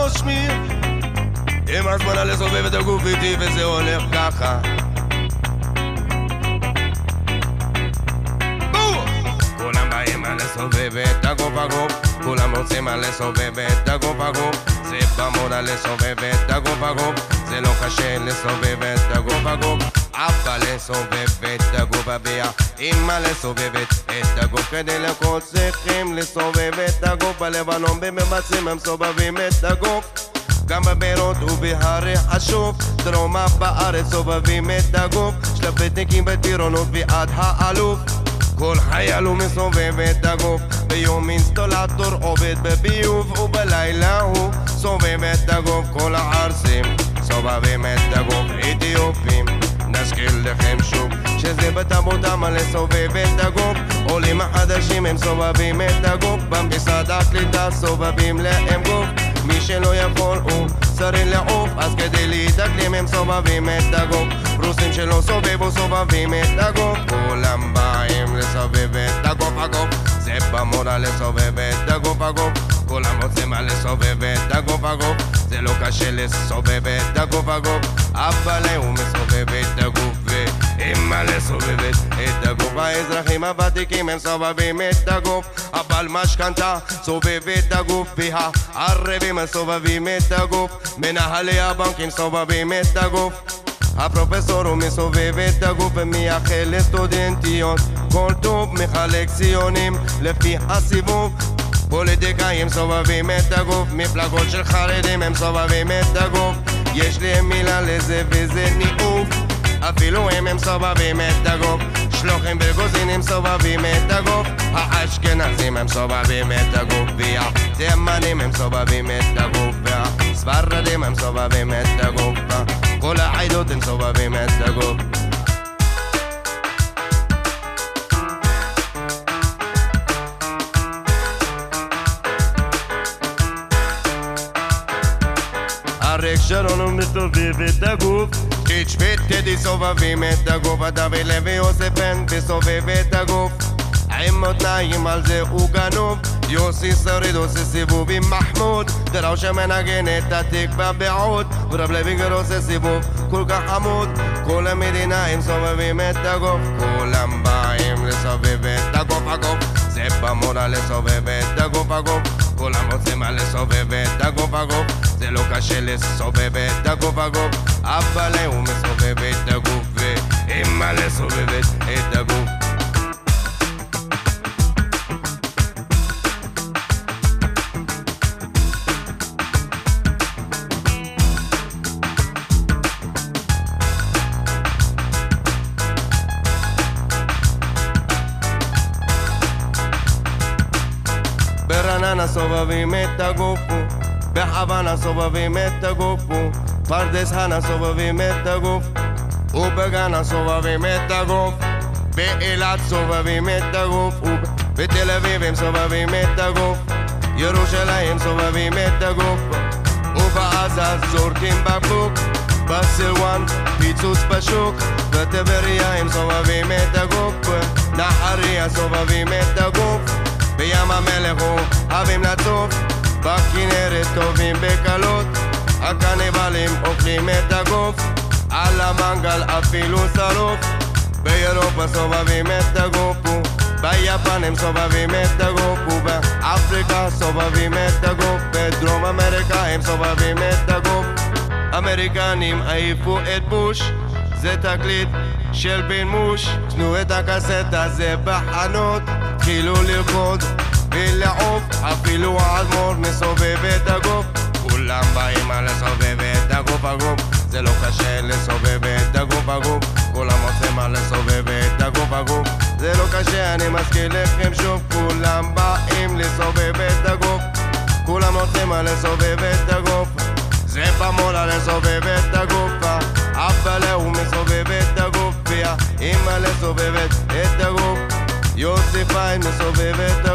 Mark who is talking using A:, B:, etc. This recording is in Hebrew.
A: בראש מי עם הזמן על לסובב את הגוף איתי וזה הולך ככה. כולם באים לסובב את הגוף הגוף. כולם רוצים על לסובב את הגוף הגוף. זה במודה לסובב את הגוף הגוף. זה לא קשה לסובב את הגוף הגוף אבא לסובב את הגוף אביה אמא לסובבת את הגוף כדי לכל צריכים לסובב את הגוף בלבנון במבצעים הם סובבים את הגוף גם בבירות ובהרי השוף דרומה בארץ סובבים את הגוף שלפתניקים בטירונות ועד האלוף כל חייל הוא מסובב את הגוף ביום אינסטולטור עובד בביוב ובלילה הוא סובב את הגוף כל הערסים סובבים את הגוף אתיופים נזכיר לכם שוב שזה בטבותם לסובב את הגוף. עולים החדשים הם סובבים את הגוף. במשרד הקליטה סובבים להם גוף. מי שלא יכול הוא צריך לעוף. אז כדי להתאקלים הם סובבים את הגוף. רוסים שלא סובבו סובבים את הגוף. כולם באים לסובב את הגוף הגוף. זה במורה לסובב את הגוף הגוף. כולם רוצים לסובב את הגוף הגוף זה לא קשה לסובב את הגוף הגוף אבל הוא מסובב את הגוף ואמא לסובבת את הגוף. האזרחים הוותיקים הם סובבים את הגוף אבל משכנתה סובב את הגוף והערבים סובבים את הגוף. מנהלי הבנקים סובבים את הגוף הפרופסור הוא מסובב את הגוף ומייחל לסטודנטיות. כל טוב מחלק ציונים לפי הסיבוב פוליטיקאים סובבים את הגוף מפלגות של חרדים הם סובבים את הגוף. יש להם מילה לזה וזה ניאוף. אפילו אם הם סובבים את הגוף. שלוחים וגוזינים סובבים את הגוף. האשכנזים הם סובבים את הגוף והתימנים הם סובבים את הגוף והספרדים הם סובבים את הגוף כל העדות הם סובבים את הגוף הוא מסובב את הגוף. קיץ' וטדי סובבים את הגוף דוד לוי יוסף בן וסובב את הגוף. עם מותניים על זה הוא גנוב. יוסי שריד עושה סיבוב עם מחמוד. דראו שמנגן את התקווה בעוד. ורב לוינגר עושה סיבוב כל כך חמוד כל המדינה הם סובבים את הגוף. כולם באים לסובב את הגוף הגוף. זה במורה לסובב את הגוף הגוף. כולם רוצים לסובב את הגוף הגוף זה לא קשה לסובב את הגוף הגוף אבל הוא מסובב את הגוף ואמא לסובבת את הגוף. סובבים את הגוף בחוואנה סובבים את הגוף פרדס חנה סובבים את הגוף ובגנה סובבים את הגוף באילת סובבים את הגוף בתל אביב הם סובבים את הגוף ירושלים סובבים את הגוף ובעזה זורקים בקבוק בסילואן פיצוץ בשוק בטבריה הם סובבים את הגוף נחריה סובבים את הגוף בים המלך אוהבים לצוף בכנרת טובים בקלות הקניבלים אוכלים את הגוף על המנגל אפילו שרוף. באירופה סובבים את הגוף ביפן הם סובבים את הגוף ובאפריקה סובבים את הגוף בדרום אמריקה הם סובבים את הגוף. אמריקנים העיפו את בוש זה תקליט של בן מוש. תנו את הקסטה זה בחנות התחילו לרקוד ולעוף. אפילו האדמו"ר מסובב את הגוף. כולם באים על לסובב את הגוף הגוף. זה לא קשה לסובב את הגוף הגוף. כולם רוצים על לסובב את הגוף הגוף. זה לא קשה אני מזכיר לכם שוב. כולם באים לסובב את הגוף. כולם רוצים על לסובב את הגוף. זה במולה לסובב את הגוף. אבא הוא מסובב את הגוף. והאמא לסובבת את הגוף. יוסי פיין מסובב את